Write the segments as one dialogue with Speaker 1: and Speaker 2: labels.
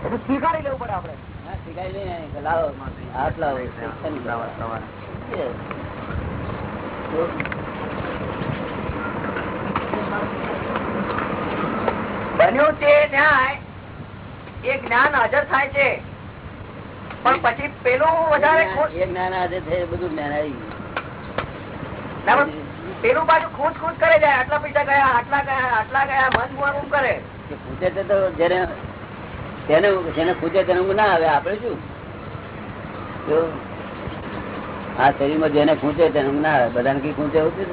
Speaker 1: સ્વીકારી લેવું પડે આપડે
Speaker 2: હા, શીખાય લાવો. હાથ લાવો
Speaker 1: બન્યું તે ન્યાય. એ જ્ઞાન હાજર થાય છે. પણ પછી પેલું વધારે
Speaker 2: એ જ્ઞાન હાજર થાય બધું જ્ઞાન આવી ગયું.
Speaker 1: પેલું પાછું ખોટ ખોટ કરે જાય આટલા પૈસા ગયા આટલા ગયા આટલા ગયા મન ગુણ કરે.
Speaker 2: પૂછે તો જેને તેને જેને પૂછે તેને ઊંઘ ના આવે આપડે શું? આ શરીરમાં જેને ખૂંચે તેને ઊંઘ ના આવે. બધાને કઈ ખૂંચે એવું છે?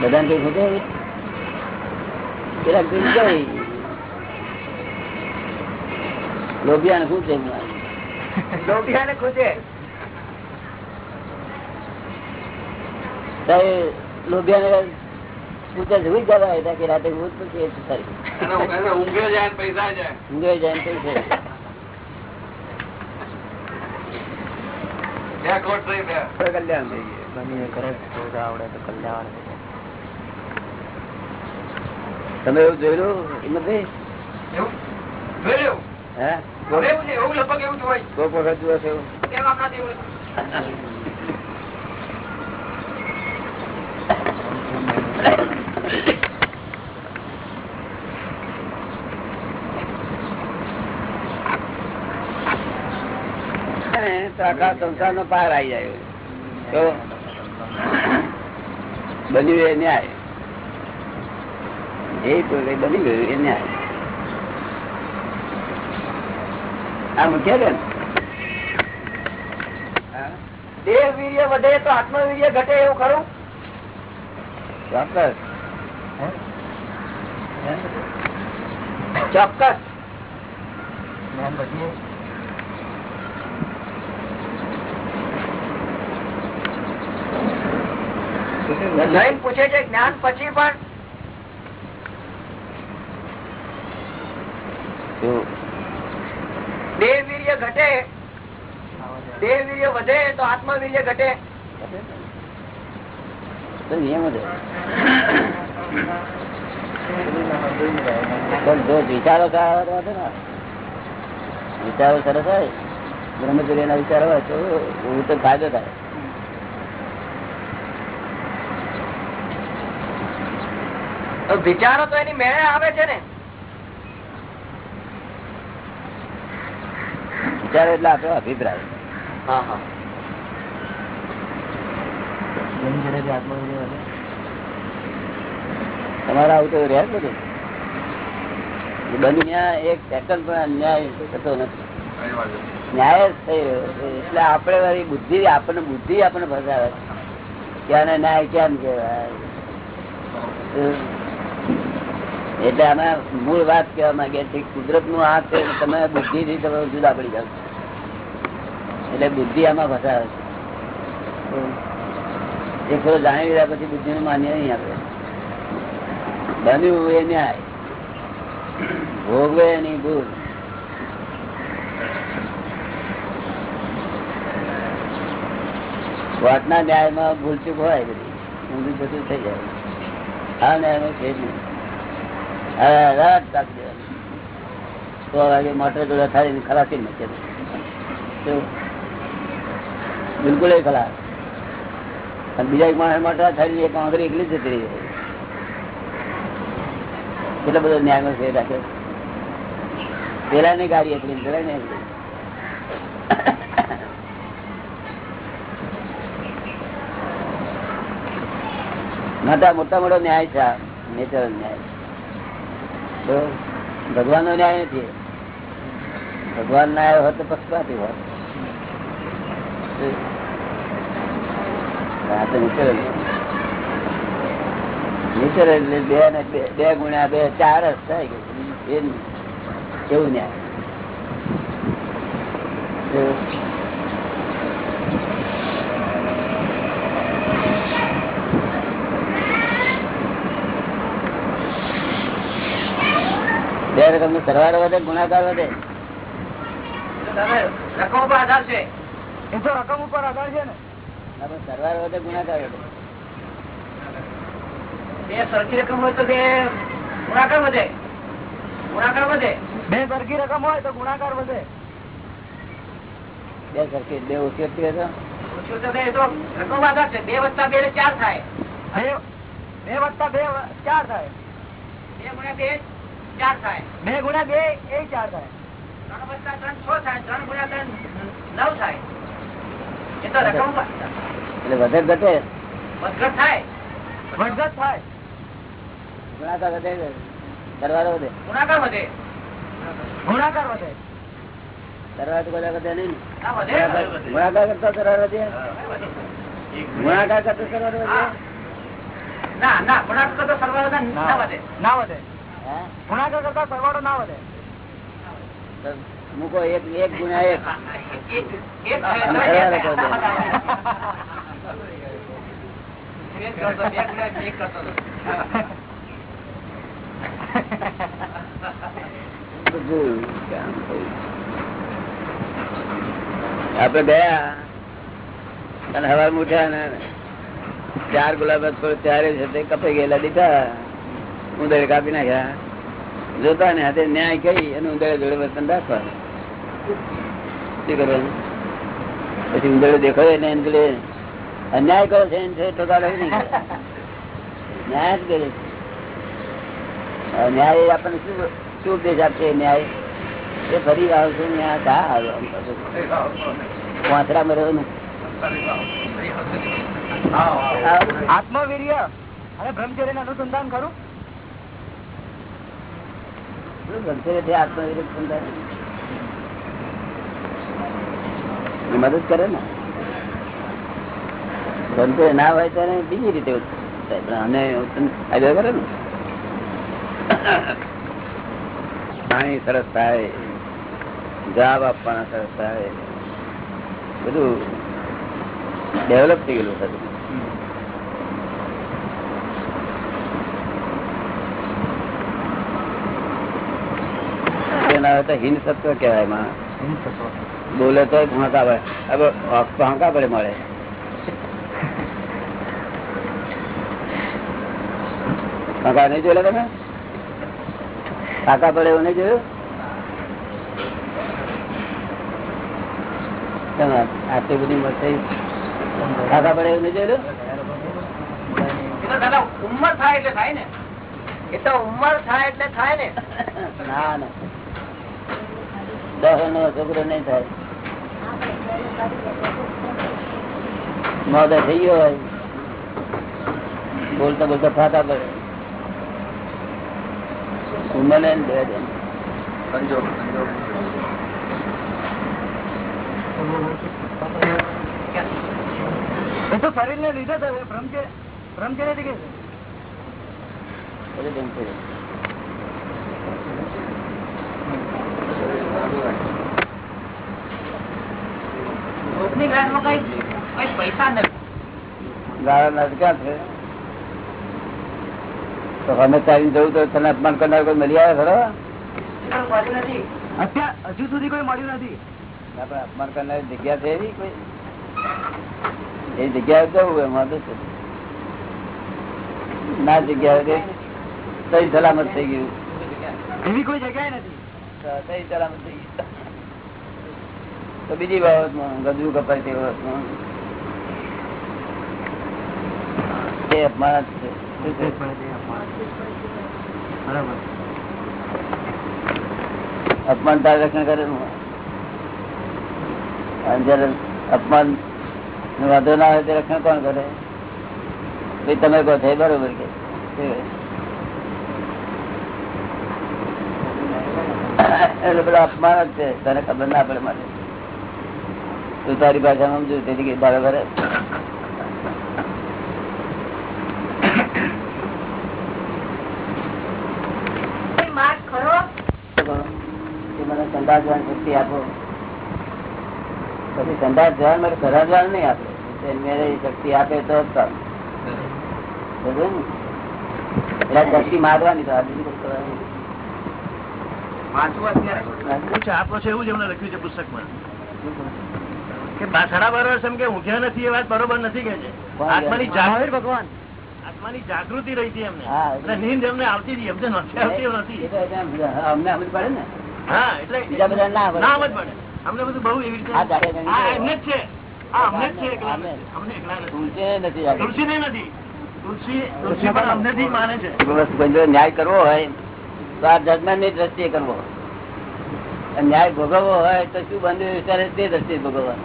Speaker 2: બધાને કઈ ખૂંચે એવું? પેલા કઈ? જાય લોભિયાને ખૂંચે લોભિયા
Speaker 1: ને ખૂંચે?
Speaker 2: લોભિયા ને જવા કે રાતે પછી
Speaker 3: જાય પૈસા જાય.
Speaker 2: જાય કલ્યાણ તમે એવું જોયેલું હિંમતભાઈ
Speaker 3: એવું? જોયું
Speaker 2: હે?
Speaker 3: એવું લગભગ એવું જોવાય
Speaker 2: કોઈ વખત જુઓ છો એવું?
Speaker 3: કેમ આપણાથી એવું
Speaker 2: હે, તો આખા સંસાર નો પાર આવી જાય. તો બન્યું એ ન્યાય. એ તો બની ગયું, એ ન્યાય. આ મુખ્ય?
Speaker 1: દેહ વીર્ય વધે તો આત્મવીર્ય ઘટે એવું ખરું?
Speaker 2: ચોક્કસ.
Speaker 1: ચોક્કસ. લઈને પૂછે છે જ્ઞાન પછી પણ? દેહ વીર્ય ઘટે દેહ વીર્ય વધે તો આત્મવીર્ય ઘટે.
Speaker 2: વિચારો વિચારો સરસ હોય બ્રહ્મચર્ય ના વિચારો હોય તો હું તો ફાયદો થાય
Speaker 1: તો વિચારો તો એની મેળે આવે છે ને.
Speaker 2: વિચારો એટલે આપણો અભિપ્રાય.
Speaker 1: હા હા.
Speaker 2: તમારે આવું તો રહ્યા બધું. એ ન્યાય એક સેકન્ડ પણ અન્યાય થતો નથી. ન્યાય જ થઈ રહ્યો એટલે આપણે બુદ્ધિ આપણને બુદ્ધિ આપણને ફસાવે ક્યાં ન્યાય કેમ કહેવાય? એટલે અમે મૂળ વાત કહેવા માંગીએ છીએ કુદરતનું હાથ છે તમે બુદ્ધિ થી તમે જુદા પડી જાવ એટલે બુદ્ધિ આમાં ફસાવે છે. એ થોડો જાણી લીધા પછી બુદ્ધિ નું માન્ય નહીં આપે. બન્યું એ ન્યાય. ભોગવે એની ભૂલ. કોર્ટના ન્યાયમાં ભૂલચૂક હોય બધી. ઊંધું બધું થઈ જાય. આ ન્યાયમાં છે જ નહીં હવે રાત કાપી દેવાની સો વાગે મોટર જોડે થાય ખલાસી મૂકે બિલકુલ એ બીજા એક માણસ મોટર થાય એક આંગળી એકલી જતી રહી કેટલો બધો ન્યાય ફેર રાખે? પેલા ની ગાડી એકલી પેલા ને મોટા મોટો ન્યાય છે નેચરલ ન્યાય. ભગવાન નો ન્યાય નથી. ભગવાન ના આવ્યો હોત તો પક્ષપાતી હોત. નેચરલ એટલે બે ને બે ગુણ્યા બે, ચાર જ થાય કે એ જ કેવું ન્યાય? તો તમને સરવાળો વધે ગુણાકાર વધે.
Speaker 1: રકમ ઉપર આધાર છે. એ તો રકમ ઉપર આધાર છે ને.
Speaker 2: સરવાળો વધે ગુણાકાર વધે.
Speaker 1: બે સરખી રકમ હોય તો બે ગુણાકાર વધે.
Speaker 4: ગુણાકાર વધે.
Speaker 5: બે સરખી રકમ હોય તો ગુણાકાર વધે.
Speaker 2: બે સરખી બે ઓછી હતી
Speaker 4: ઓછું તો એ તો રકમ આધાર છે. બે વત્તા બે ચાર થાય.
Speaker 5: બે બે વત્તા બે ચાર થાય.
Speaker 4: બે ગુણ્યા બે ચાર થાય.
Speaker 5: બે ગુણ્યા બે એ ચાર થાય.
Speaker 4: ત્રણ વત્તા ત્રણ છ થાય ત્રણ ગુણ્યા ત્રણ નવ થાય. એ તો રકમ
Speaker 2: એટલે વધે ઘટે?
Speaker 4: વધઘટ થાય.
Speaker 5: વધઘટ થાય.
Speaker 2: ગુણાકાર વધે દરવાજો વધે.
Speaker 4: ગુણાકાર વધે.
Speaker 5: ગુણાકાર વધે.
Speaker 2: બધા વધે નહીં ના?
Speaker 4: વધે.
Speaker 2: ગુણાકાર- કરતા વધે? ગુણાકાર કરતા સરવાળો વધે?
Speaker 4: ના ના ગુણાકાર કરતા સરવાળો ના ના વધે.
Speaker 5: ના વધે. ગુણાકાર કરતા સરવાળો ના વધે.
Speaker 2: મૂકો એક એક ગુણ્યા એક. આપડે ગયા. અને હવા મૂઠ્યા ને ચાર ગુલાબ થોડું ત્યારે છે તે કપાઈ ગયેલા દીધા. ઉંદરે કાપી નાખ્યા. જોતા ને હાથે ન્યાય કરી અને ઉંદર જોડે વર્તન રાખવાનું. શું કરવાનું? પછી ઉંદર દેખાય ને એમ અન્યાય કરો છે એને તો ગાળો નહીં ન્યાય જ કરે ન્યાય આપણને શું શું ઉપદેશ આપશે? ન્યાય એ ફરી આવશે ન્યાય કા આવ્યો વાંસરા મર્યો ને.
Speaker 5: આત્મવીર્ય અને બ્રહ્મચર્ય અનુસંધાન ખરું
Speaker 2: શું ગમશે છે આત્મવિરોધ સંધાન? એ મદદ કરે ને. ગમશે ના હોય તો બીજી રીતે અને ફાયદો કરે ને. પાણી સરસ થાય. જવાબ આપવાના સરસ થાય. બધું ડેવલપ થઈ ગયેલું હતું એના તો હિન સત્વ કહેવાયમાં બોલે તો હાંકા પડે. મળે હાંકા નહીં જોયેલા તમે? હાંકા પડે એવું નહીં જોયું? ઉમર આટલી બધી મત થઈ. હાંકા પડે એવું નહીં જોયેલું?
Speaker 4: દાદા ઉંમર થાય એટલે થાય ને. એ તો ઉંમર થાય એટલે થાય ને.
Speaker 2: ના ના. દસ નો છોકરો નહીં થાય. મોદા થઈ ગયો હોય. બોલતા બોલતા ફાટા પડે. ઉંમર ને બે દે
Speaker 6: સંજોગ સંજોગ.
Speaker 5: એ તો શરીર ને લીધે થયું એ બ્રહ્મચર્ય બ્રહ્મચર્યથી કે છે
Speaker 2: બધું બંધ થઈ જાય.
Speaker 4: રોજની ગ્રાન્ટમાં કઈ કઈ પૈસા નથી
Speaker 2: ગાળાના તો ક્યાં છે તો અમે ચાલી જવું તો તને અપમાન કરનાર કોઈ મળી આવે ખરો?
Speaker 4: એ તો મળ્યું નથી.
Speaker 5: અત્યાર હજુ સુધી કોઈ મળ્યું નથી.
Speaker 2: અપમાન કરનારી જગ્યા છે એવી કોઈ? એ જગ્યાએ જવું એમાં તો? ના જગ્યાએ સહી સલામત થઈ ગયું.
Speaker 5: એવી કોઈ જગ્યાએ નથી.
Speaker 2: તો બીજી બાબતમાં ગજુ કપાય તે બાબતમાં. એ અપમાન છે. અપમાન તાર રક્ષણ કરે અને જયારે અપમાન વાંધો ના આવે તે રક્ષણ કોણ કરે? તમે કહો છો બરોબર કે એટલે બધા અપમાન જ છે. તને ખબર ના પડે માટે તું તારી ભાષામાં સમજુ તેથી કે બરોબર મને સંદાસ જવાની શક્તિ આપો. પછી સંદાસ જવાન માટે ખરા જવાનું નહીં આપે. તે મેરે શક્તિ આપે તો જ કામ. એટલે શક્તિ મારવાની તો આ બીજું કશું કરવાનું નહીં.
Speaker 4: વાંચવું અત્યારે
Speaker 5: છે આપો છે એવું જ એમને લખ્યું છે પુસ્તકમાં. કે સાડા બાર વર્ષ એમ કે ઊંઘ્યા નથી એ વાત બરોબર નથી કે છે. આત્માની જાગૃતિ ભગવાન. આત્માની જાગૃતિ રહી હતી એમને.
Speaker 2: હા.
Speaker 5: નીંદ એમને આવતી હતી એમને નથી આવતી નથી.
Speaker 2: એ તો એટલે અમને સમજ પડે ને?
Speaker 5: હા એટલે
Speaker 2: બીજા બધા ના
Speaker 5: સમજ પડે. અમને બધું બહુ એવી રીતે
Speaker 2: આ જાગે જાગે
Speaker 5: આ એમને જ છે. આ અમને જ છે
Speaker 2: અમને.
Speaker 5: નથી. અમને એકલા નથી.
Speaker 2: તુલસી નથી
Speaker 5: તુલસી તુલસી તુલસી પણ અમને માને છે.
Speaker 2: ન્યાય કરવો હોય દ્રષ્ટિએ કરવો. ન્યાય ભોગવવો હોય તો શું બંધ વિચારે તે દ્રષ્ટિએ ભોગવવા.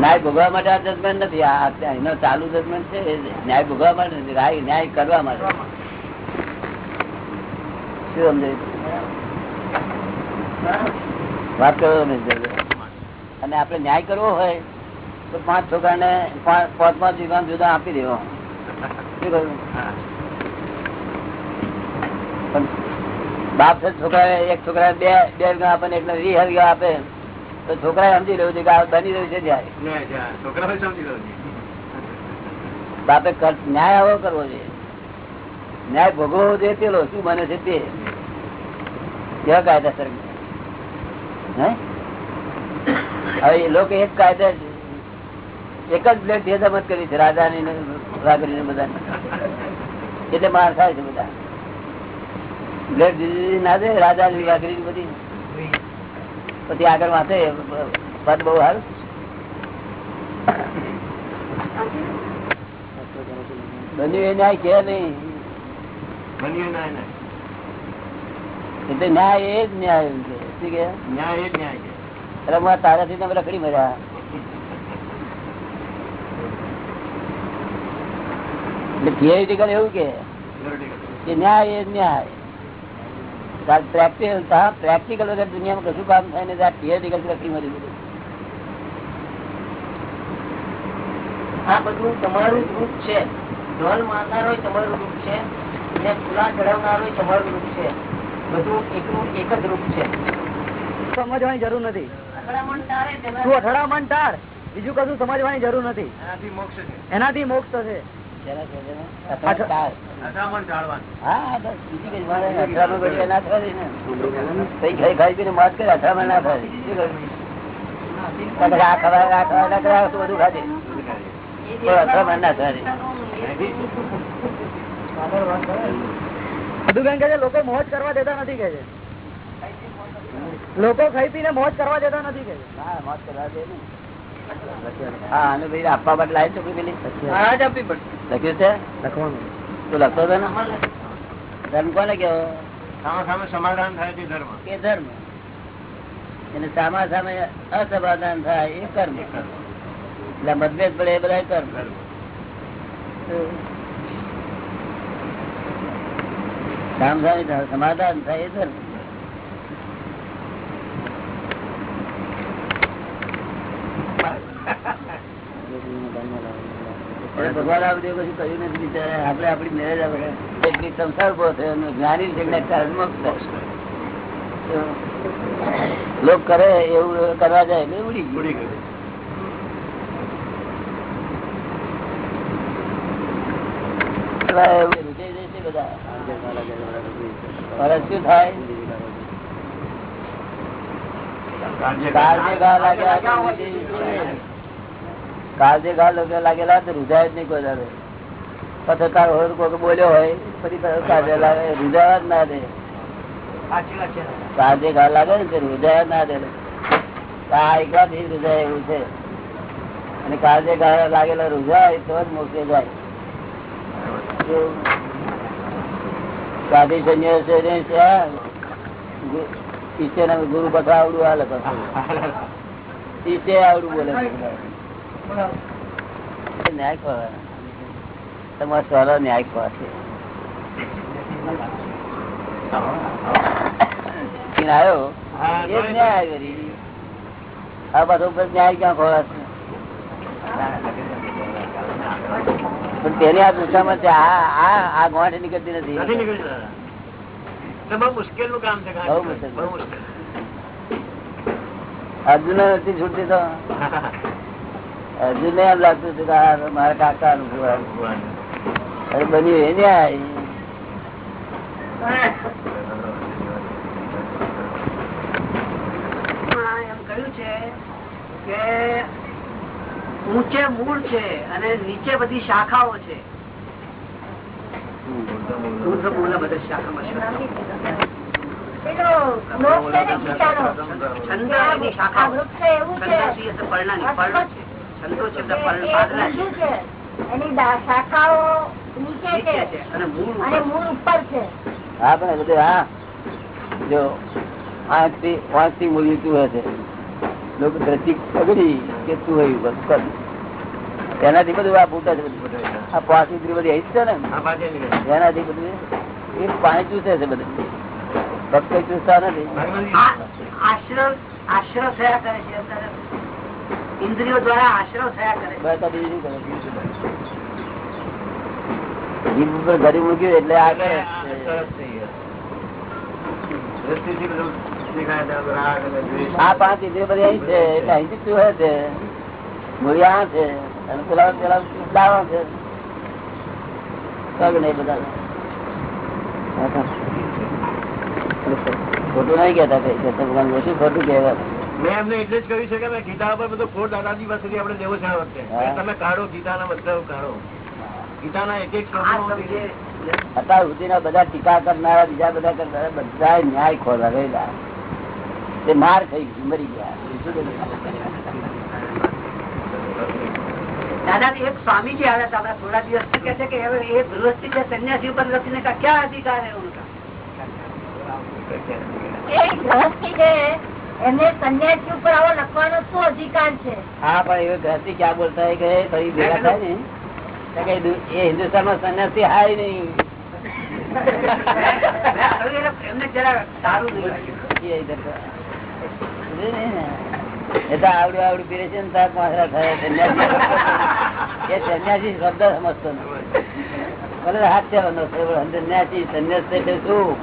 Speaker 2: ન્યાય ભોગવા માટે આ જજમેન્ટ નથી, આ એનો ચાલુ જજમેન્ટ છે ન્યાય ભોગવા માટે નથી ન્યાય કરવા માટે. શું સમજાય? વાત કરો અને આપણે ન્યાય કરવો હોય તો પાંચ છોકરાને પાંચ પાંચ વીઘા જુદા આપી દેવો. બાપ છે છોકરા એક છોકરા બે બે આપણને એટલે વીસ વીઘા આપે. તો છોકરા સમજી રહ્યું છે કે આ બની રહ્યું છે ત્યારે બાપે ન્યાય આવો કરવો છે. ન્યાય ભોગવવો જોઈએ પેલો શું બને છે તે? કેવા કાયદાસર હવે એ લોકો એક કાયદા એક જ બ્લેડ ભેદામત કરી છે રાજાની ને કરીને બધા એટલે માર થાય છે બધા. બ્લેડ દીધી ના દે રાજાની વાઘરી બધી. પછી આગળ વાંચે પદ બહુ હાલ બન્યું એ ન્યાય કે નહીં.
Speaker 5: બન્યું ના ના
Speaker 2: એટલે ન્યાય એ જ ન્યાય.
Speaker 5: ન્યાય એ જ ન્યાય છે.
Speaker 2: અરે મારા તારાથી તમે રખડી મજા એટલે theoretical એવું કે ન્યાય એ ન્યાય. પ્રેક્ટિકલ પ્રેક્ટિકલ વગર દુનિયામાં કશું કામ થાય ને થિયરિટિકલ પ્રતિ મળી ગયું
Speaker 4: આ બધું તમારું ગ્રુપ છે. ઢોલ મારનારો તમારું ગ્રુપ છે. ને ફૂલા ચડાવનારો તમારું ગ્રુપ છે. બધું એકનું એક જ રૂપ છે.
Speaker 5: સમજવાની જરૂર નથી.
Speaker 4: અથડામણ તારે
Speaker 5: તું અથડામણ ટાળ બીજું કશું સમજવાની જરૂર નથી.
Speaker 6: એનાથી મોક્ષ છે.
Speaker 5: એનાથી મોક્ષ થશે લોકો મોજ કરવા દેતા નથી કે છે. લોકો ખાઈ પીને મોજ કરવા દેતા નથી કે
Speaker 2: હા, મોજ કરવા દે ને. હા અને આપવા માટે લાવી છોકરી પેલી
Speaker 4: આપવી પડશે.
Speaker 2: લખ્યું છે?
Speaker 5: લખવાનું.
Speaker 2: તું લખતો હતો ને? ધર્મ કોને કેવો
Speaker 6: સામે સામે સમાધાન થાય છે ધર્મ.
Speaker 2: કે ધર્મ. એને સામા સામે અસમાધાન થાય એ કર્મ. એટલે મતભેદ પડે એ બધા કર્મ. સામ સામે સમાધાન થાય એ ધર્મ. ભગવાન આ કશું કર્યું નથી બિચારા. આપણે આપણી મેરેજ આપણે એટલી સંસાર ઊભો થયો જ્ઞાની છે એટલે ત્યારે મોક્ષ થાય. લોક કરે એવું કરવા જાય એટલે ઉડી
Speaker 5: ઉડી ગયું.
Speaker 2: શું થાય? કાળજે ઘા લાગેલા રૂજાય જ નહીં કોઈ દાડે. પછી તારો હોય કોઈ બોલ્યો હોય ફરી કાળજે લાગે રૂજાવા જ ના દે. કાળજે ઘા લાગે ને રૂજાયા ના દે. આ એકલા થી રૂજાય એવું છે. અને કાળજે ઘા લાગેલા રૂજાય તો જ મોકલી જાય. સાધી સંન્યાસ છે ને ગુરુ બધા આવડું હાલે પાછું. આવડું બોલે ન્યાય કહો તમારો સવાલો ન્યાય કહો છે. આવ્યો એ ન્યાય. આ બધો ન્યાય ક્યાં ખોરાશે પણ તેની આ દુશામાં છે આ આ આ ગોઠ નીકળતી
Speaker 5: નથી
Speaker 2: નથી
Speaker 5: નીકળી દાદા એટલે બહુ મુશ્કેલ. નું કામ છે
Speaker 2: અર્જુન નથી છૂટી તો. અર્જુન એમ લાગતું હતું કે મારા કાકા નું બન્યું એ ન્યાય
Speaker 4: એમ છે કે
Speaker 7: ઊંચે મૂળ છે અને નીચે બધી શાખાઓ છે.
Speaker 2: હા, પણ બધું, હા. જો પાંચ મૂલ્યું તું હશે. લોકો દ્રષ્ટિ પગડી કે તું હોય બસ કર એનાથી બધું આ ફૂટા છે બધું આ પાંચ ઇન્દ્રિય બધી આવી છે ને. એનાથી બધું એ પાણી ચૂસે છે બધું. ભક્ત ચૂસતા નથી.
Speaker 7: આ- આશ્રવ આશ્રવ થયા કરે છે ઇન્દ્રિયો દ્વારા આશ્રવ થયા કરે છે.
Speaker 2: બસ આ બીજું કરે? જીભ મૂક્યું એટલે આ કરે.
Speaker 6: આ
Speaker 2: પાંચ ઇન્દ્રિય બધી અહીં છે. એટલે અહીંથી ચૂહે છે. મૂળિયા છે. અને પેલા પેલા દાવા છે. પગ નહીં બધા. ખોટું નહીં કેતા ભગવાન શું ખોટું કહેવા.
Speaker 6: મેં એમને એટલે જ કહ્યું છે કે મેં ગીતા પર બધો ખોટ દાદાજી પાસેથી આપણે લેવો છે આ વખતે. તમે કાઢો ગીતાના મતલબ કાઢો ગીતાના એક એક
Speaker 7: આ
Speaker 6: શ્લોકનો
Speaker 7: સમજે
Speaker 2: સુધીના બધા ટીકા કરનારા બીજા બધા કરનારા બધા ન્યાય ખોરવા ગયેલા તે માર થઈ ગઈ મરી ગયા.
Speaker 7: દાદાજી એક સ્વામીજી આવ્યા હતા આપણા થોડા દિવસ કે છે કે હવે એ ગૃહસ્થી છે સંન્યાસી ઉપર લખીને ક્યાં અધિકાર
Speaker 2: હે ઉનકા એ તો. આવડું આવડું પીરે છે ને તાર પાંસરા થાય સંન્યાસી એ સન્યાસી શબ્દ સમજતો નથી. ભલે હાથ ચાલવાનો છે પણ સંન્યાસી સંન્યાસ શું?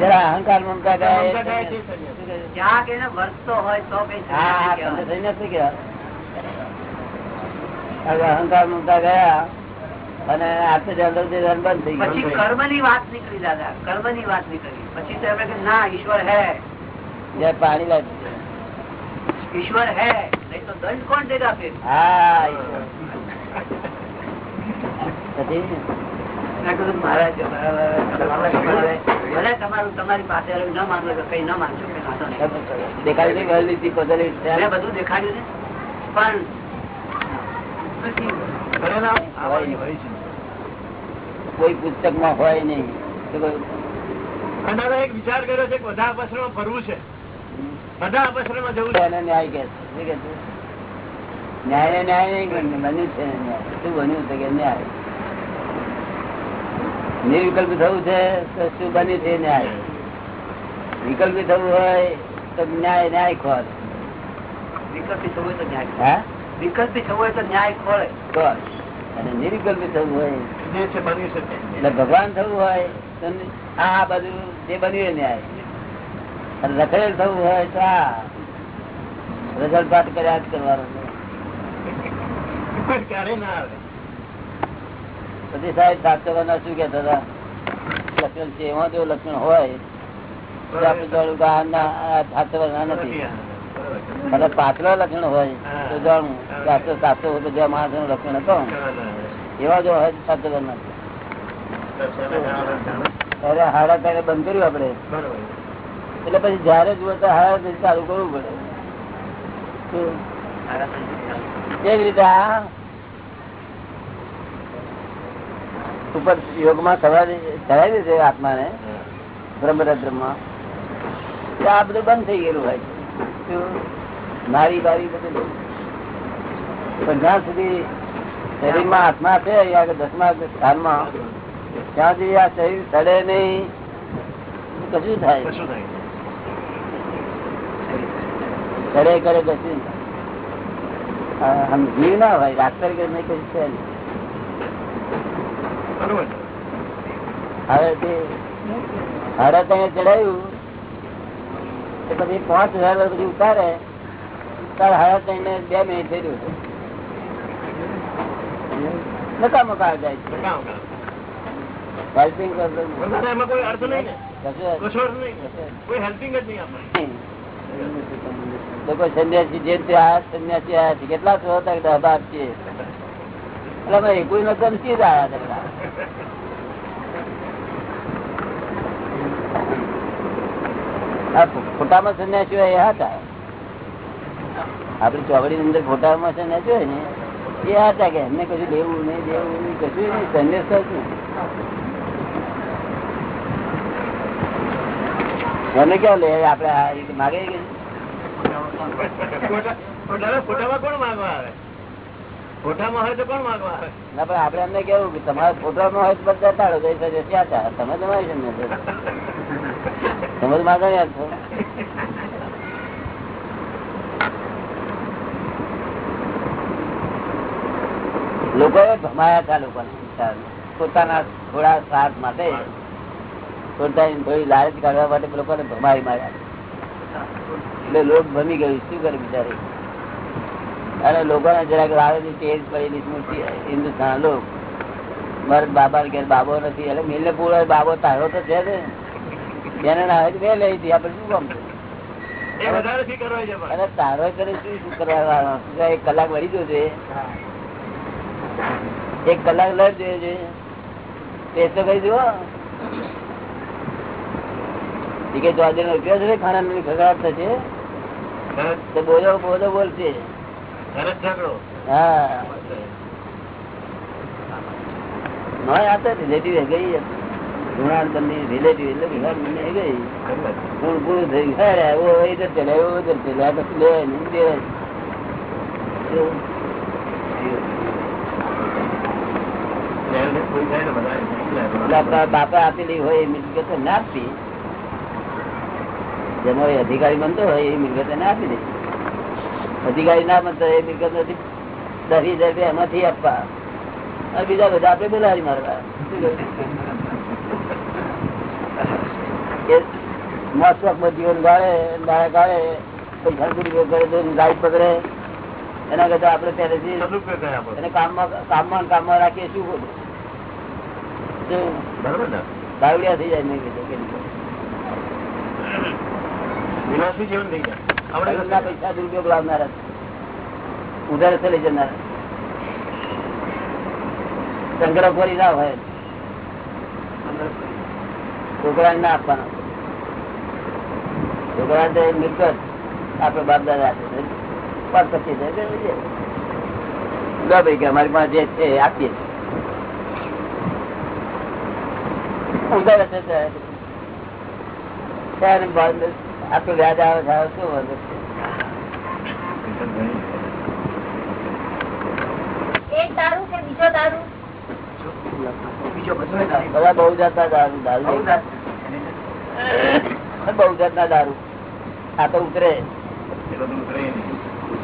Speaker 2: જરા અહંકાર મમતા ગયા
Speaker 7: વર્તતો હોય તો સંન્યાસી
Speaker 2: અહંકાર મમતા ગયા અને આત્મ જાગરણ
Speaker 7: પછી કર્મની વાત નીકળી દાદા. કર્મ વાત નીકળી. પછી તો એમણે ના ઈશ્વર હે.
Speaker 2: પાણી લાગે
Speaker 7: ઈશ્વર
Speaker 2: હે.
Speaker 7: નહીં
Speaker 2: તો દંડ કોણ દેગા
Speaker 7: ફેર? હા દેખાડ્યું પણ
Speaker 2: કોઈ પુસ્તકમાં હોય નહીં.
Speaker 6: એક વિચાર કર્યો છે બધા અપસરો ફરવું છે. બધા અપસરમાં જવું છે.
Speaker 2: ન્યાય કે છે. ન્યાય ને ન્યાય બન્યું છે શું બન્યું છે કે ન્યાય? નિર્વિકલ્પ થવું છે તો શું બન્યું છે ન્યાય? વિકલ્પી થવું હોય તો ન્યાય ન્યાય ખોર
Speaker 7: વિકલ્પી થવું હોય તો ન્યાય
Speaker 2: વિકલ્પ
Speaker 7: વિકલ્પી થવું હોય તો ન્યાય ખોળે
Speaker 2: ખોર અને નિર્વિકલ્પી થવું હોય. એટલે ભગવાન થવું હોય તો આ બધું જે બન્યું ન્યાય. અને લખેલ થવું હોય તો આ. રજલ પાઠ કર્યા જ કરવાનો પછી સાહેબ શું હતા? લક્ષણ છે એમાં જો લક્ષણ હોય તો આપણે જાણવું કે આ નથી. અને પાછલા લક્ષણ હોય તો જાણવું કે આ હોય તો જે માણસનું લક્ષણ હતો. એવા જો હોય સાચો નથી ત્યારે હાડા ત્યારે બંધ કર્યું
Speaker 6: આપડે.
Speaker 2: એટલે પછી જયારે જુઓ તો હાડા ચાલુ કરવું પડે. એક રીતે આ? ઉપર યોગમાં ચડાવી છે આત્માને. બ્રહ્મરદ્રમાં. આ બધું બંધ થઈ ગયેલું હોય? નારી બારી બધું પણ જ્યાં સુધી શરીરમાં આત્મા છે અહીંયા દસમા સ્થાનમાં ત્યાં સુધી આ શરીર સડે નહીં કશું થાય? કરે કરે કશું આમ જીવ ના હોય ડાક્ટર કે નહીં કશું છે હવે તે હાડા ત્યાં ચડાયું તો પછી પાંચ હજાર બધી ઉતારે તાર હયાત ત્યાં બે મિનિટ થઈ રહ્યું જાય છે.
Speaker 6: નકા મકા
Speaker 2: હેલ્પિંગ કરતો
Speaker 6: પણ દાદા એમાં કોઈ અર્થ નહીં ને.
Speaker 2: કશું
Speaker 6: કશો જ નહીં. કોઈ હેલ્પિંગ જ નહીં આપણે
Speaker 2: જે છે કેટલા છો? હતા દસ બાર છે એટલે એકુઈ નો ગમતી જ આયા હતા બધા. આ ફોટામાં સંન્યાસીઓ એ હતા આપડે ચોકડી ની અંદર ફોટામાં સંન્યાસીઓ ને એ હતા કે એમને કશું દેવું નહીં દેવું નહીં કશું નહીં સંન્યાસ જ નહીં એમને ક્યાં લે આપડે માગે
Speaker 6: ફોટામાં કોણ માંગવા આવે? ફોટામાં હોય તો કોણ માંગવા આવે?
Speaker 2: ના પણ આપડે એમને કેવું કે તમારા ફોટામાં હોય તો બધા. તમે તમારી છે માં જ છો લોકો ભમાયા હતા લોકોને. પોતાના થોડા સાથ માટે. લાલચ કાઢવા માટે લોકોને ભમાઈ માર્યા. એટલે લોક ભમી ગયું. શું કરે બિચારી? અને લોકોને જરાક લાવેલી તેજ પડેલી સ્મૃતિ હિન્દુસ્તાન. લોક મારા બાબા ઘેર બાબો નથી. એટલે મિલને પૂરો બાબો તારો તો છે ને. એને ના હોય બે લઈ હતી આપણે શું કામ
Speaker 6: છે.
Speaker 2: અને તારો કરે શું શું કરવા વાળો? શું કહે, એક કલાક વળી જજો એક કલાક લઈ જોઈએ ટેસ્ટ તો દો ઠીક છે ચોધરી નો ઉપયોગ છે ખાના ની ખગડાટ થશે? તો બોલો બોલો બોલશે. હા. નોય આ તો રિલેટિવ ગઈ બાપા આપેલી હોય એ મિલકત ના આપી. જેનો એ અધિકારી બનતો હોય એ મિલકત ના આપી દે અધિકારી ના બનતો એ મિલકત નથી. દસ હજાર એમાંથી આપવા. બીજા બધા આપણે બોલાવી મારવા. એ જીવન ગાળે ગાળે ગાળે કરે તો પકડે એના કરતા આપણે પહેલેથી
Speaker 6: સદુપયોગ કરે આપણો.
Speaker 2: એને કામમાં કામમાં કામમાં રાખીએ શું ખોટું શું?
Speaker 6: બરોબર ને?
Speaker 2: બાવડિયા થઈ જાય નહીં કીધું પૈસા દુરુપયોગ લાવનારા. ઉધાર રસ્તે લઈ જનારા સંગ્રહખોરી ના હોય. છોકરાને ના આપવાના. છોકરા તો મિલકત આપડે બાપ દાદા આપે. પચીસ કે અમારી પાસે જે છે આપીએ આટલું વ્યાજ આવે છે, શું વધુ
Speaker 8: એક દારૂ કે બીજો દારૂ?
Speaker 2: બધા બહુ જાતના દારૂ દારૂ બહુ જાતના દારૂ. આ તો ઉતરે.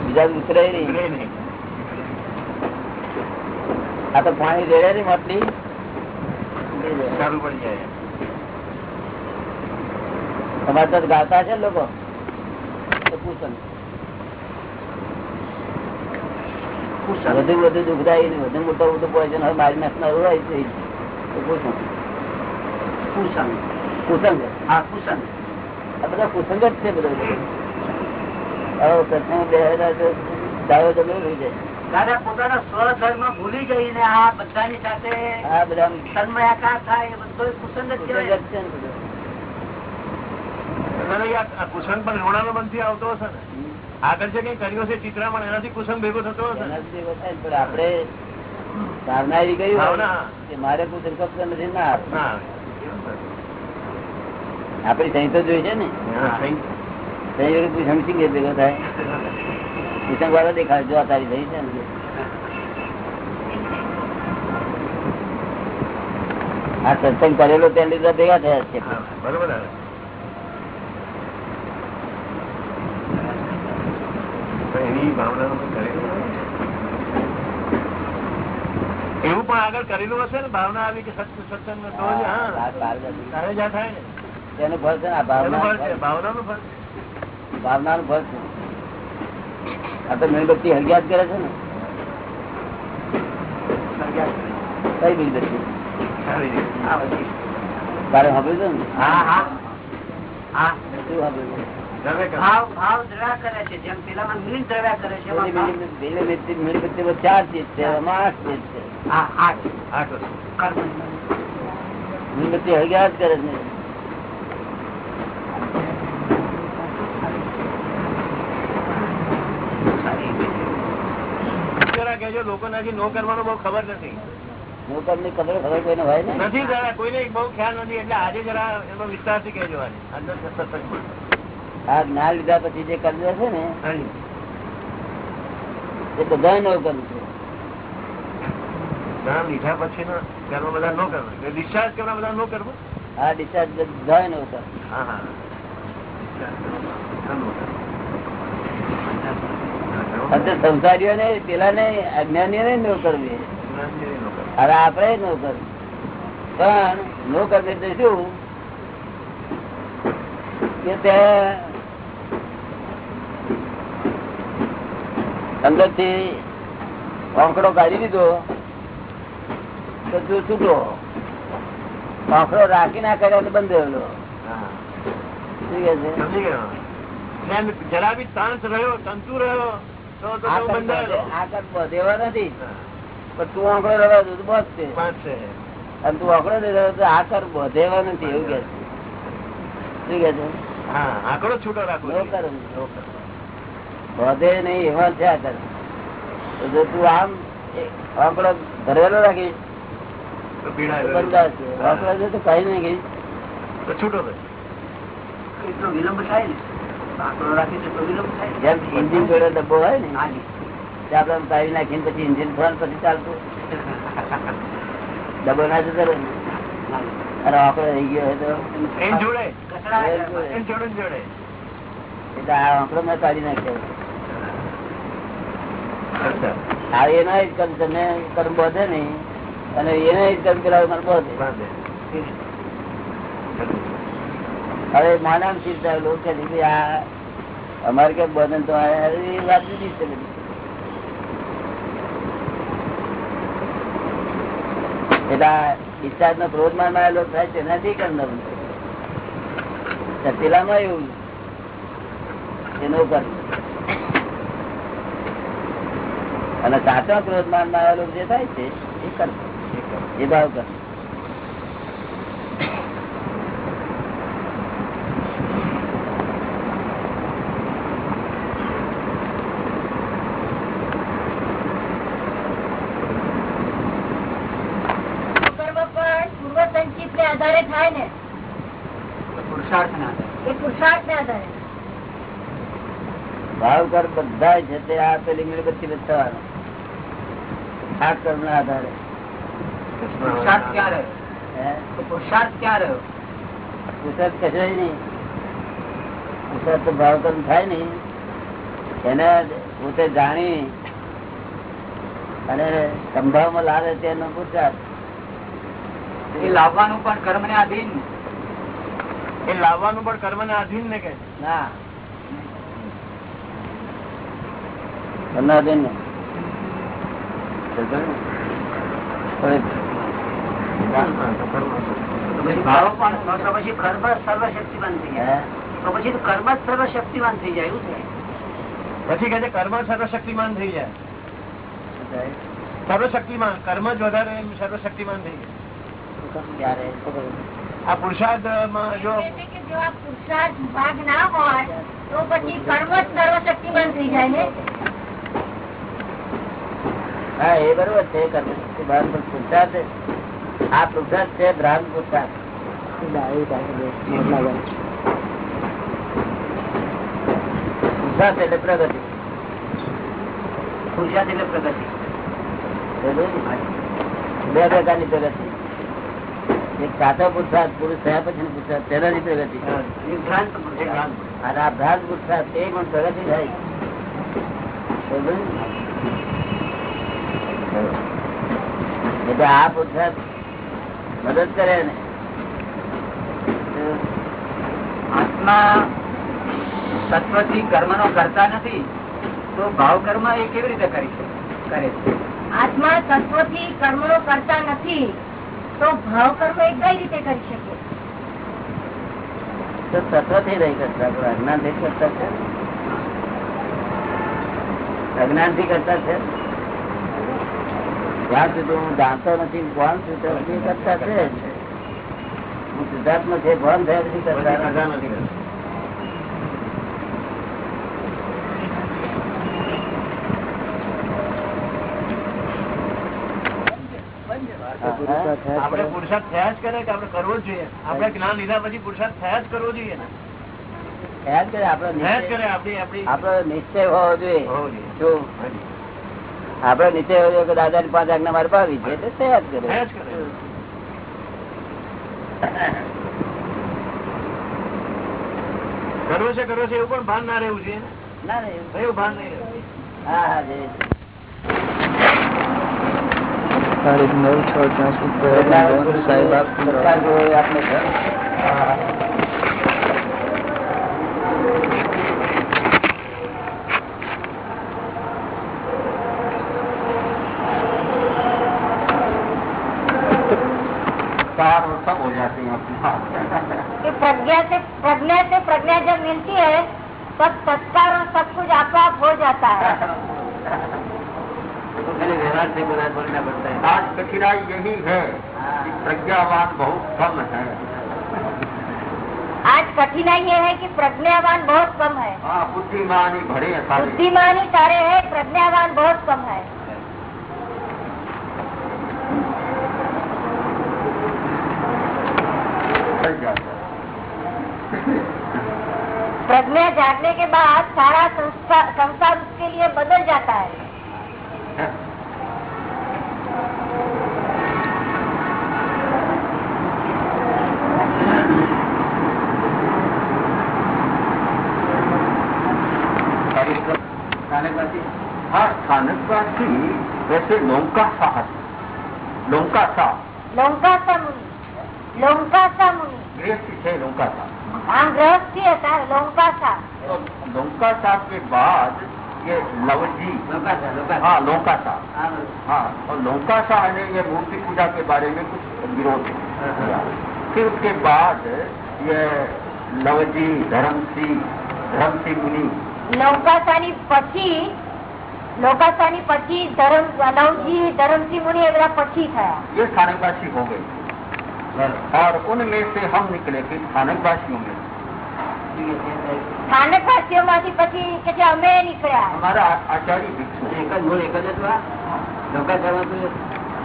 Speaker 2: બીજા ઉતરે નહીં. આ તો પાણી રેડે નહીં મોટલી. તમારે તો ગાતા છે લોકો? પૂછો ને. વધુ વધુ દુઃખદાયી વધુ મોટા મોટું પોઈઝન હવે મારી નાખનારું હોય પૂછો. કુસંગ. કુસંગ. આ બધા કુસંગ જ છે બધા. હવે પ્રથમ બે હજાર દાવો જમે રહી જાય.
Speaker 4: દાદા પોતાના સ્વધર્મ ભૂલી ગઈ ને આ બધાની સાથે
Speaker 2: આ બધા
Speaker 4: તન્મયાકાર થાય એ બધો કુસંગ જ કહેવાય.
Speaker 2: છે
Speaker 6: કુસંગ પણ રોણાનો બનથી આવતો હશે ને? આગળ છે કઈ કર્યો છે ચિત્રામણ એનાથી કુસંગ ભેગો થતો
Speaker 2: પણ આપડે એવી ગઈ કે મારે કુસંગ કપતો નથી ના આપડી
Speaker 6: ના
Speaker 2: સહી તો જોઈ છે ને. કુસંગ ભેગો થાય. કુસંગ વાળો દેખાય જો તારી થઈ છે ને. આ સત્સંગ કરેલો તેના લીધે ભેગા થયા છે.
Speaker 6: બરોબર કરેલું હોય. એવું પણ આગળ કરેલું હશે ને ભાવના આવી કે સત્સંગ
Speaker 2: આ
Speaker 6: તારે જ્યાં થાય ને.
Speaker 2: એનું ફળ છે ને ભાવના
Speaker 6: ફળ છે ભાવનાનું ફળ
Speaker 2: છે. આ તો મીણબત્તી હરિયાત કરે છે ને. કઈ મીણબત્તી? તારે સાંભળ્યું છે ને?
Speaker 4: હા હા. હા.
Speaker 2: શું સાંભળ્યું
Speaker 4: ભાવ
Speaker 6: નથી નો કરવાનો બહુ ખબર નથી.
Speaker 2: નોકરની ખબર ખબર કોઈને હોય ને
Speaker 6: નથી જરા કોઈને બહુ ખ્યાલ નથી એટલે આજે જરા એનો વિસ્તારથી કહેજો આજે અંદર.
Speaker 2: આ જ્ઞાન લીધા પછી જે કર્મ છે ને એ બધા નોકર છે.
Speaker 6: નામ લીધા પછી કર્મ બધા નો કરવું. ડિસ્ચાર્જ કરવા બધા નો કરવું?
Speaker 2: આ ડિસ્ચાર્જ બધા નોકર
Speaker 6: હા હા.
Speaker 2: સંસારીઓ ને પેલા ને અજ્ઞાનીઓ ને નો કરવી. અરે આપડે નોકર પણ નો કરવી શું? કે તે અંદરથી આંકડો કાઢી દીધો તો તું છૂટો આંકડો રાખી ના કર્યો એટલે બંધ રહેલો
Speaker 6: જરા બી તાંસ રહ્યો તંતુ રહ્યો તો તો
Speaker 2: તું આંકડો તો તું તો
Speaker 6: છૂટો
Speaker 2: રાખો. વધે નહીં એમાં છે આ જો તું આમ આંકડો ધરેલો રાખીશ
Speaker 6: તો
Speaker 2: કઈ નહીં ગઈ
Speaker 6: છૂટો
Speaker 4: એટલો વિલંબ થાય ને. આંકડો રાખી તો વિલંબ થાય
Speaker 2: જેમ ઇન્જિન જોડે ડબ્બો હોય ને આપડે તારી નાખીને પછી ઇન્જિન ફોન પછી ચાલતું. ડબ્બો ના જતો રહે અને આંકડો રહી ગયો હોય તો.
Speaker 6: જોડે.
Speaker 2: એટલે આ આંકડો મેં કાઢી નાખ્યો.
Speaker 6: અચ્છા.
Speaker 2: એના જ કર્મ તને કર્મ બધે નહીં અને એના જ કર્મ હવે માનવ ચિંતા લોકો આ અમારે કે બધન તો વાત જુદી છે એટલે નો માં થાય છે. પેલામાં એવું એનો કર્મ. અને સાચા ક્રોધ માનમાં આવેલો જે થાય છે એ કર્મ એ ભાવ
Speaker 8: ને આધારે થાય ને?
Speaker 4: પુરુષાર્થ ના
Speaker 8: પુરુષાર્થ ને આધારે.
Speaker 2: ભાવ કર બધા છે તે આ પેલી મીણબત્તી જ આ કર્મ ના આધારે.
Speaker 4: પુરુષાર્થ ક્યાં રહ્યો? પુરુષાર્થ ક્યાં રહ્યો?
Speaker 2: પુરુષાર્થ કશો નહીં. પુરુષાર્થ ભાવ કર્મ થાય નહીં. એને પોતે જાણી અને સંભાવમાં લાવે તેનો પુરુષાર્થ.
Speaker 4: એ લાવવાનું પણ કર્મ ને આધીન.
Speaker 6: એ લાવવાનું પણ કર્મ ને આધીન ને કે
Speaker 2: ના. કર્ણાધીન નહીં. હવે
Speaker 4: તો પછી ભાવ પણ તો પછી કર્મ જ સર્વશક્તિમાન થઈ
Speaker 2: હે?
Speaker 4: જાય તો પછી તો કર્મ જ સર્વશક્તિમાન થઈ જાય એવું થાય
Speaker 6: પછી કે છે કર્મ સર્વશક્તિમાન થઈ જાય
Speaker 2: શું થાય?
Speaker 6: સર્વશક્તિમાન કર્મ જ વધારે એમ સર્વશક્તિમાન થઈ જાય
Speaker 2: ક્યારે? શું કરું?
Speaker 6: આ પુરુષાર્થ માં જો
Speaker 8: એટલે કે જો આ પુરુષાર્થ ભાગ ના હોય તો પછી કર્મ જ સર્વશક્તિમાન થઈ જાય ને
Speaker 2: હા એ બરોબર છે આ પુરુષાર્થ છે ભ્રાંત પુરુષાર્થ પુરુષાર્થ એટલે પ્રગતિ.
Speaker 4: પુરુષાર્થ એટલે પ્રગતિ?
Speaker 2: બે પ્રકારની પ્રગતિ. એક સાચો પુરુષાર્થ પુરુષ થયા પછી પુરુષાર્થ તેનાની પ્રગતિ. અને આ ભ્રાંત પુરુષાર્થ એ પણ પ્રગતિ થાય? એટલે આ પુરુષાર્થ મદદ કરે ને.
Speaker 4: આત્મા તત્વથી કર્મ નો કરતા નથી તો ભાવ કર્મ એ કેવી રીતે કરી કરે છે.
Speaker 8: આત્મા તત્વથી નો કરતા નથી તો ભાવ કર્મ એ કઈ રીતે કરી શકે?
Speaker 2: તો તત્વથી નહીં કરતા અજ્ઞાનથી કરતા છે? અજ્ઞાનથી કરતા છે? જ્યાં સુધી હું જાણતો નથી છું ત્યાં સુધી કરતા છે. હું સિદ્ધાર્થમાં જે ભાન થયા પછી કરતા નથી.
Speaker 6: આપણે પુરુષાર્થ થયા જ કરે કે આપણે કરવો જોઈએ? આપણે જ્ઞાન લીધા પછી પુરુષાર્થ થયા જ કરવો જોઈએ ને?
Speaker 2: થયા જ કરે આપણો
Speaker 6: થયા
Speaker 2: નિશ્ચય-
Speaker 6: કરે આપણી આપણી
Speaker 2: આપણો નિશ્ચય હોવો જોઈએ. આપડે નીચે દાદા ની પાંચ આજ્ઞા મારે પાવી છે એટલે કરે.
Speaker 6: કરવો છે કરવો છે એવું પણ ભાન ના રહેવું છે ના?
Speaker 2: ના એવું-
Speaker 6: ભાન નહીં
Speaker 2: હા
Speaker 9: તારીખ નવ છ સાહેબ
Speaker 2: આપણે છે.
Speaker 4: कार और सब हो जाते हैं अपने
Speaker 8: प्रज्ञा से प्रज्ञा से प्रज्ञा जब मिलती है तब संस्कार और सब कुछ आप हो जाता है।
Speaker 2: तो व्यवहार से बोलना पड़ता है।
Speaker 4: आज कठिनाई यही है कि प्रज्ञावान बहुत कम है।
Speaker 8: आज कठिनाई ये है कि प्रज्ञावान बहुत कम है।
Speaker 4: हाँ बुद्धिमान ही भरे हैं
Speaker 8: बुद्धिमान ही सारे है प्रज्ञावान बहुत कम है
Speaker 4: चल जाता है
Speaker 8: जागने के बाद सारा संसार उसके लिए बदल जाता है।
Speaker 4: हाँ स्थानकवासी वैसे लोंका सा लोंका सा।
Speaker 8: मुनि लोंकासा मुनि।
Speaker 4: लोंका सा
Speaker 8: हाँ गृहस्थी है लोंकासा
Speaker 4: तो लोंका सा के बाद ये लवजी
Speaker 2: लोका था लोका था।
Speaker 4: हाँ लोंका सा
Speaker 2: हाँ,
Speaker 4: हाँ और लोंका सा ने ये मूर्ति पूजा के बारे में कुछ विरोध किया फिर उसके बाद ये लवजी धर्मसी धर्मसी मुनि
Speaker 8: લોકાસાની પછી લોકાસાની પછી ધરમ લવજી ધરમસિંહ મુનિ એ બધા પછી થયા
Speaker 4: ये स्थानकवासी हो गए और उनमें से हम निकले थे स्थानकवासियों में
Speaker 8: સ્થાનકવાસીઓ માંથી પછી કે જે અમે નીકળ્યા
Speaker 4: हमारा आचार्य भिक्षु
Speaker 2: એક જ મૂળ એક જ હતું આ? લોકાચારમાં તો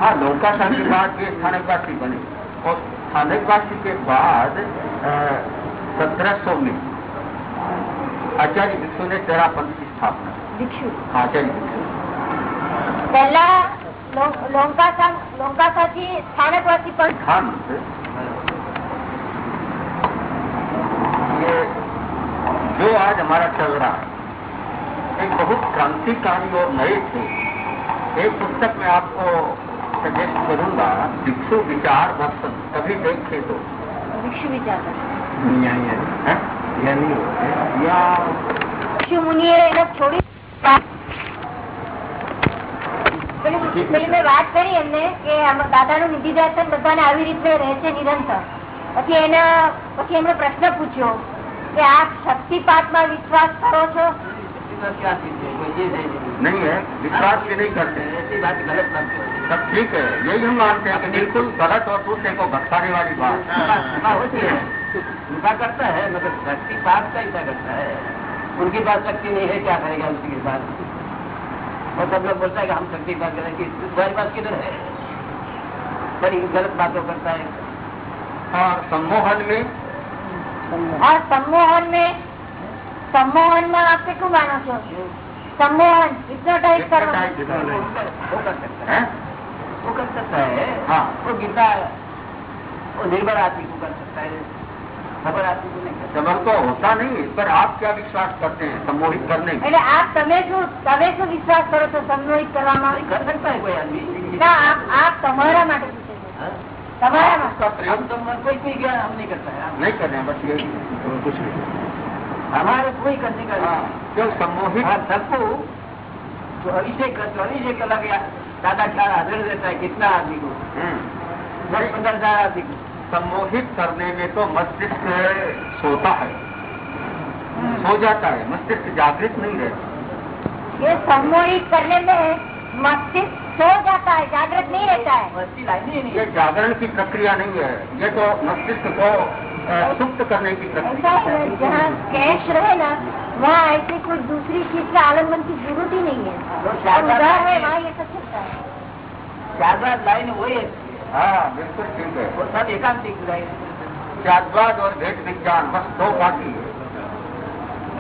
Speaker 4: हाँ लौकासा के बाद ये स्थानकवासी बने और स्थानकवासी के बाद सत्रह सौ में आचार्य भिक्षु ने तेरापंथ की स्थापना की।
Speaker 8: ભિક્ષુ
Speaker 4: हाँ, आचार्य भिक्षु
Speaker 8: પહેલા
Speaker 4: लोंकासाठी जो आज हमारा चल रहा एक बहुत क्रांतिकारी और नए थे। एक पुस्तक में आपको सजेस्ट करूँगा भिक्षु विचार दर्शन। कभी देखे तो।
Speaker 8: भिक्षु विचार
Speaker 4: दर्शन। या
Speaker 8: भिक्षु मुनि छोड़ी વાત કરી એમને કે આમાં દાદાનું નિધિ દર્શન બધાને આવી રીતે રહે છે નિરંતર પછી એના પછી એમણે પ્રશ્ન પૂછ્યો કે આપ શક્તિપાતમાં વિશ્વાસ કરો છો
Speaker 2: विश्वास क्या चीज है कोई चीज है नहीं।
Speaker 4: नहीं है विश्वास भी नहीं करते
Speaker 2: ऐसी बात गलत बात है।
Speaker 4: सब ठीक है यही हम मानते हैं कि बिल्कुल गलत और दूसरे को भटकाने वाली बात
Speaker 2: कृपा कृपा होती है कृपा करता है मगर शक्ति पास का ऐसा करता है उनके पास शक्ति नहीं है क्या करेगा उनके पास और सब लोग बोलता है कि हम शक्ति बात करें कि तुम्हारी बात किधर है? बड़ी गलत बातों करता है।
Speaker 4: और सम्मोहन में।
Speaker 8: और सम्मोहन में। सम्मोहन में आपसे क्यों मानो છો सम्मोहन हिप्नोटाइज
Speaker 4: है
Speaker 2: वो कर सकता है। वो कर सकता है।
Speaker 4: हाँ।
Speaker 2: वो गिरता है हाँ। वो निर्भर आदमी को कर सकता है। खबर आदमी को नहीं कर
Speaker 4: जबर तो होता नहीं है पर आप क्या विश्वास करते हैं सम्मोहित करने में
Speaker 8: એટલે આપ તમે શું તમે શું વિશ્વાસ કરો છો સંમોહિત કરવામાં
Speaker 2: सकता कर सकता है कोई आदमी
Speaker 8: ના આપ આપ તમારા માટે પૂછે છે
Speaker 2: हाँ?
Speaker 8: તમારા માટે
Speaker 4: उसका
Speaker 2: हम
Speaker 4: प्रयोग
Speaker 2: तो कोई कोई क्या हम नहीं करता है हम-
Speaker 4: नहीं कर रहे हैं बस यही कुछ नहीं
Speaker 2: हमारे कोई करने का
Speaker 4: हाँ, क्यों सम्मोहित
Speaker 2: हाँ सबको चौबीस चौबीस कलाक या दादा ख्याल हाजिर रहता है कितना आदमी को
Speaker 4: हम्म,
Speaker 2: दस पंद्रह हजार आदमी को
Speaker 4: सम्मोहित करने में तो मस्तिष्क सोता है। सो जाता है मस्तिष्क जागृत नहीं रहता।
Speaker 8: ये सम्मोहित करने में मस्तिष्क सो जाता है जागृत नहीं रहता है।
Speaker 4: ये जागरण की प्रक्रिया नहीं है। ये तो मस्तिष्क को सुप्त करने की प्रक्रिया
Speaker 8: जहाँ कैश रहे ना वहाँ ऐसे कोई दूसरी चीज़ का आलंबन की ज़रूरत ही नहीं हाँ,
Speaker 2: तो
Speaker 8: है। वहाँ ये सब चलता है।
Speaker 2: जागरण लाइन वही है।
Speaker 4: हाँ बिल्कुल ठीक है।
Speaker 2: वो सब एकांतिक
Speaker 4: और भेद विज्ञान बस दो बाकी है।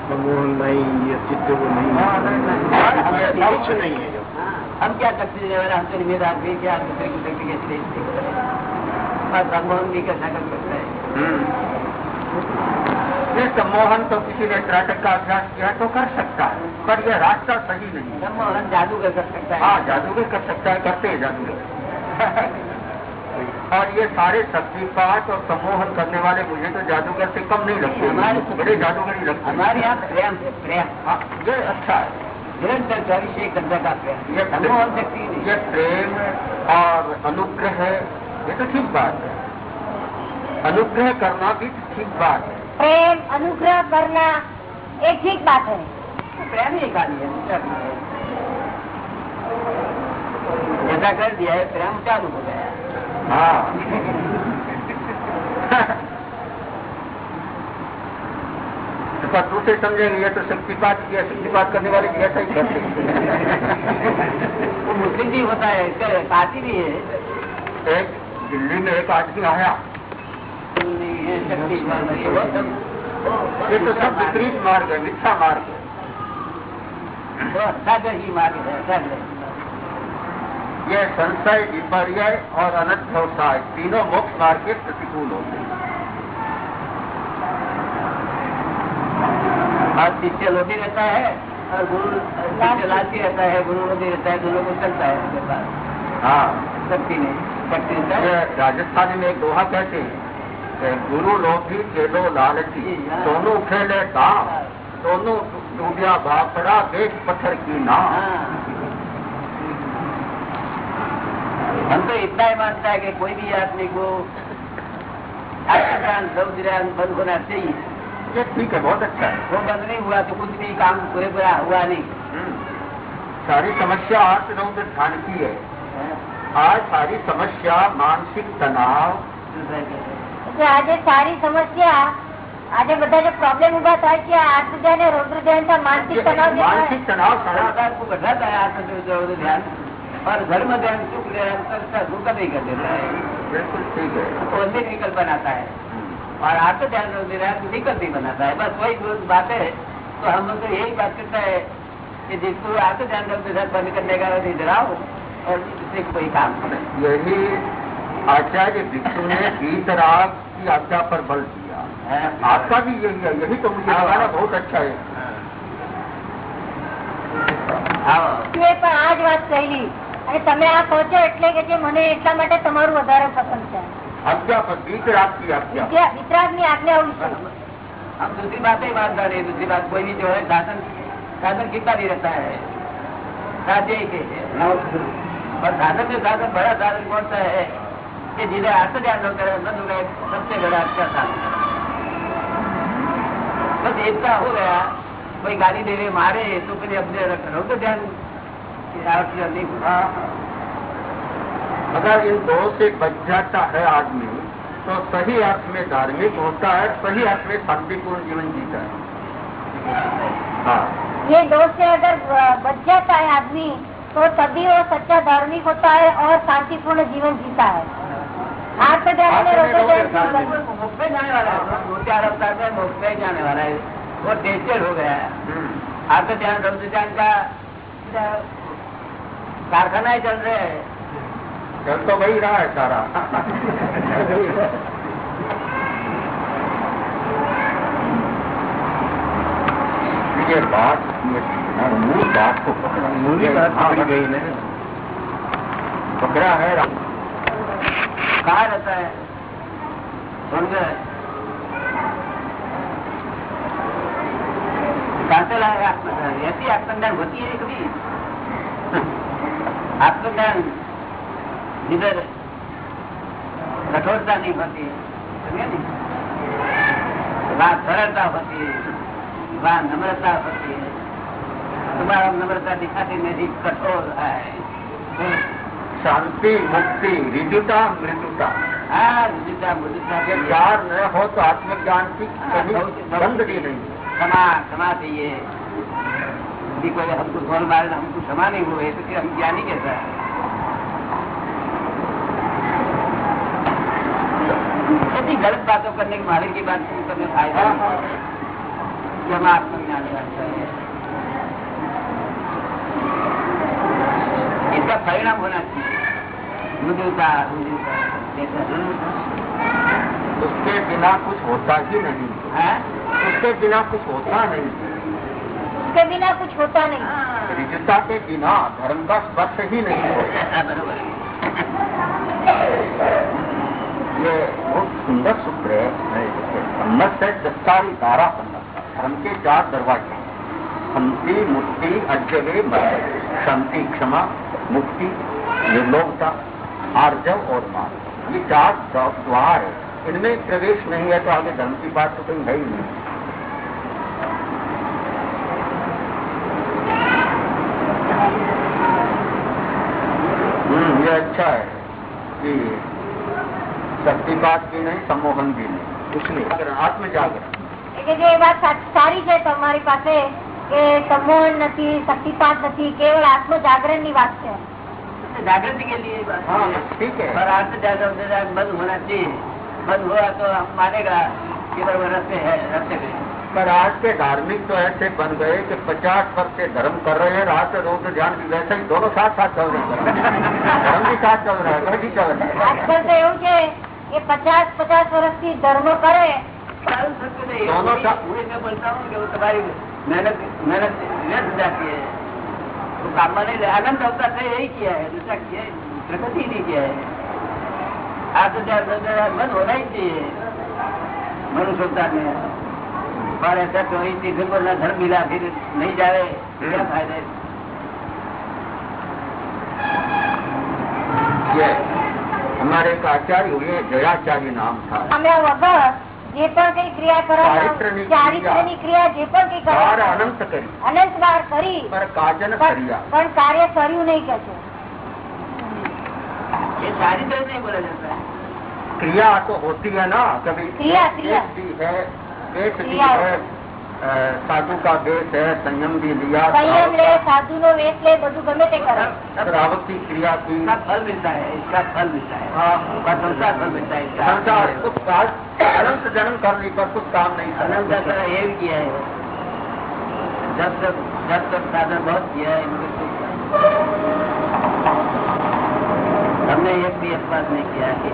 Speaker 5: समूह नहीं ये चित्त वो नहीं
Speaker 4: हाँ, नहीं,
Speaker 2: तो
Speaker 5: कुछ नहीं है। जो
Speaker 2: हाँ, हम क्या करते वाले हम तो निमेद आदमी क्या? दूसरे की शक्ति कैसे दे सकते हैं? सम्मोहन भी कैसा कर सकता है?
Speaker 4: हम्म। ये सम्मोहन तो किसी ने त्राटक का अभ्यास किया तो कर सकता है पर यह रास्ता सही नहीं है।
Speaker 2: सम्मोहन जादूगर कर सकता है।
Speaker 4: हाँ जादूगर कर सकता है करते हैं जादूगर। और ये सारे शक्तिपात और सम्मोहन करने वाले मुझे तो जादूगर से कम नहीं लगते।
Speaker 2: हमारे तो-
Speaker 4: बड़े जादूगर ही लगते
Speaker 2: हमारे यहाँ प्रेम है प्रेम।
Speaker 4: हाँ, ये अच्छा है।
Speaker 2: निरंतर चौबीस एक का प्रेम।
Speaker 4: ये
Speaker 2: सम्मोहन शक्ति नहीं।
Speaker 4: ये प्रेम और अनुग्रह ये तो ठीक बात है। अनुग्रह करना भी ठीक बात है।
Speaker 8: प्रेम अनुग्रह करना एक ठीक बात है।
Speaker 2: प्रेम ही खाली है। ऐसा कर दिया है प्रेम चालू हो। गया
Speaker 4: हाँ। तो दूसरे समझेंगे ये तो शक्तिपात किया शक्तिपात करने वाले भी ऐसा ही करते हैं।
Speaker 2: वो मुस्लिम भी होता है इसका पार्टी भी है।
Speaker 4: एक दिल्ली में एक आदमी आया।
Speaker 2: ये
Speaker 4: तो सब विपरीत मार्ग है मिथ्या मार्ग है।
Speaker 2: सागर ही मार्ग है।
Speaker 4: ये संशय विपर्य और अनध्यवसाय तीनों मोक्ष मार्ग के प्रतिकूल होते हैं।
Speaker 2: और शिष्य लोभी रहता है और गुरु शिष्य लालची रहता है गुरु लोभी रहता है दोनों को चलता है उसके पास।
Speaker 4: हाँ।
Speaker 2: शक्ति नहीं शक्ति रहता है
Speaker 4: राजस्थान में एक दोहा कहते हैं गुरु लोभी खेलो लालची दोनों खेले दाम दोनों डूबिया बापड़ा देख पत्थर की नाम
Speaker 2: हाँ। हम तो इतना ही मानता है कि कोई भी आदमी को आत्मज्ञान रौद्रान बंद होना चाहिए
Speaker 4: ये ठीक है बहुत अच्छा है
Speaker 2: वो बंद नहीं हुआ तो कुछ भी काम पूरे पूरा हुआ नहीं
Speaker 4: हम्म। सारी समस्या अर्थ रौद्र ध्यान की है आज सारी समस्या मानसिक तनाव
Speaker 8: એટલે આજે સારી સમસ્યા આજે બધા જે પ્રોબ્લેમ ઉભા થાય છે આત્મ ધ્યાન અને રૌદ્ર ધ્યાન તો માનસિક તણાવ જે થાય.
Speaker 4: मानसिक
Speaker 2: और धर्म ध्यान सुख ले साधु नहीं कर देता है
Speaker 4: बिल्कुल ठीक है।
Speaker 2: तो निकल बनाता है। हम्म। और आत्म ध्यान निराश निकल नहीं बनाता है। बस वही बात है। तो हम लोग तो यही बात करता है कि जिसको आत्म ध्यान निराश बंद करने का इधर आओ और इससे कोई काम
Speaker 4: यही आचार्य विष्णु ने गीत रात की आज्ञा पर बल दिया। हाँ। आपका भी यही है। यही तो मुझे हमारा बहुत अच्छा है।
Speaker 8: हाँ। आज बात सही અને તમે આ કહો છો એટલે કે જે મને એટલા માટે તમારું વધારે પસંદ છે
Speaker 4: आज्ञा पर गीत राग की आज्ञा
Speaker 8: વિદ્યા- વિતરાગની આજ્ઞા વિશે
Speaker 2: हम दूसरी बातें ही मानता नहीं दूसरी बात कोई भी जो है साधन साधन कितना भी रहता है साध्य ही के पर साधन में साधन बड़ा साधन कौन सा है कि जिन्हें आत्म ध्यान न करे न दुखे सबसे बड़ा अच्छा साधन बस एकता हो गया कोई गाली देवे मारे तो फिर अपने रहो तो ध्यान आवश्यक नहीं हुआ
Speaker 4: अगर इन दो से बच जाता है आदमी तो सही अर्थ में धार्मिक होता है सही अर्थ में शांतिपूर्ण जीवन जीता है। हाँ।
Speaker 8: ये दोष से अगर बच जाता है आदमी तो तभी वो सच्चा धार्मिक होता है और शांतिपूर्ण जीवन जीता है। बल-
Speaker 2: मुख में जाने वाला है दो चार अवतार में मुख में जाने वाला है। वो टेस्टेड हो गया है।
Speaker 4: हम्म।
Speaker 2: आत्म ध्यान रौद्र ध्यान का कारखाना ही चल रहे हैं।
Speaker 4: चल तो वही रहा है सारा। ये बात मूल बात को पकड़ा।
Speaker 5: मूली बात
Speaker 4: हाँ,
Speaker 5: गई ना।
Speaker 4: पकड़ा है
Speaker 2: कहा रहता है? स्वर्ग कहाँ से लाए आत्मज्ञान ऐसी आत्मज्ञान होती है कभी? આત્મજ્ઞાન લીધે કઠોરતા નહીં હોતી વાત સરળતા તમારા નમ્રતા દિખાતી કઠોર
Speaker 4: શાંતિ મુક્તિ રિજુતા મૃદુતા
Speaker 2: હા રિજુતા મૃદુતા
Speaker 4: જે જ્ઞાન ન હો તો આત્મજ્ઞાનથી બંધ થઈ નહીં.
Speaker 2: ક્ષમા થઈએ. चाहिए यदि कोई हमको धोल मारे तो हमको क्षमा नहीं हुए तो फिर हम ज्ञानी कैसा है? ऐसी गलत बातों करने के मालिक की बात शुरू करने फायदा नहीं है। ये हम आत्मज्ञान करते हैं इसका परिणाम होना चाहिए मृदुता मृदुता जैसा
Speaker 4: उसके बिना कुछ होता ही नहीं
Speaker 2: है
Speaker 4: उसके बिना कुछ होता नहीं
Speaker 8: उसके बिना कुछ होता नहीं।
Speaker 4: रिजुता के बिना धर्म का स्पर्श ही नहीं होता ये बहुत सुंदर सूत्र है। सम्मत है दस्तारी धारा सम्मत धर्म के चार दरवाजे शांति, मुक्ति अज्जवे शांति, क्षमा, मुक्ति निर्लोकता आर्जव और मान। ये चार द्वार है। इनमें प्रवेश नहीं है तो आगे धर्म की बात तो कहीं है ही नहीं। अच्छा है कि शक्तिपात भी नहीं सम्मोहन भी नहीं कुछ नहीं आत्म जागरण
Speaker 8: એટલે કે એ વાત સાચ- સારી છે તમારી પાસે કે સંમોહન નથી શક્તિપાત નથી કેવળ આત્મ જાગરણ ની વાત છે
Speaker 2: जागृति के लिए बात
Speaker 4: हाँ
Speaker 2: है।
Speaker 4: ठीक है
Speaker 2: और आज से ज्यादा से ज्यादा बंद होना चाहिए बंद हुआ तो हम मानेगा कि बराबर रस्ते है रस्ते पे
Speaker 4: पर आज के धार्मिक तो ऐसे बन गए कि पचास वर्ष से धर्म कर रहे हैं रात रोज ध्यान भी वैसे ही दोनों साथ साथ चल रहे हैं धर्म भी साथ चल रहा है घर भी चल रहा है
Speaker 8: આજકાલ તો એવું છે કે પચાસ પચાસ વર્ષથી ધર્મ કરે
Speaker 2: साल सकते नहीं
Speaker 4: दोनों
Speaker 2: वही-
Speaker 4: का-
Speaker 2: वही मैं बोलता हूँ कि वो तुम्हारी मेहनत मेहनत व्यर्थ जाती है वो काम में नहीं ले आनंद अवतार से यही किया है दूसरा किया है, प्रगति ही नहीं किया है आज तो चार दस हजार बंद होना ही चाहिए मनुष्य अवतार में
Speaker 4: ઊભા રહેતા તો અહીંથી
Speaker 8: ગરબરના ધર્મ મિલા નહીં જાવે. ક્રિયા કાર્ય. કર્યું નહીં કે છે.
Speaker 2: ચારિત્ર નહીં ક્રિયા તો હોતી હે
Speaker 4: ના કભી ક્રિયા ક્રિયા. ना कभी
Speaker 8: क्रिया, क्रिया।
Speaker 4: वेश भी है वेश भी
Speaker 8: क्रिया।
Speaker 4: है अ, साधु का वेश है संयम भी लिया
Speaker 8: સંયમ લે સાધુ નો વેશ લે બધું ગમે તે કરે
Speaker 4: श्रावक की क्रिया की
Speaker 2: इसका फल मिलता है इसका फल मिलता है
Speaker 4: हाँ,
Speaker 2: उसका संसार फल मिलता है इसका
Speaker 4: संसार कुछ काल अनंत जन्म करने पर कुछ काम नहीं
Speaker 2: अनंत
Speaker 4: करना
Speaker 2: तरह ये भी किया है जब तक जब तक साधन बहुत किया है इनको कुछ हमने एक भी अपवाद नहीं किया है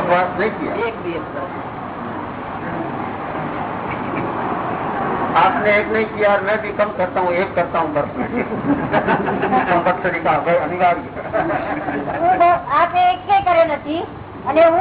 Speaker 4: उपवास नहीं किया
Speaker 2: एक भी अपवाद
Speaker 4: आपने एक नहीं किया और मैं भी कम करता हूँ एक करता हूँ बस में कंपल्सरी का अनिवार्य
Speaker 8: હું આપે એક કઈ કર્યો નથી અને હું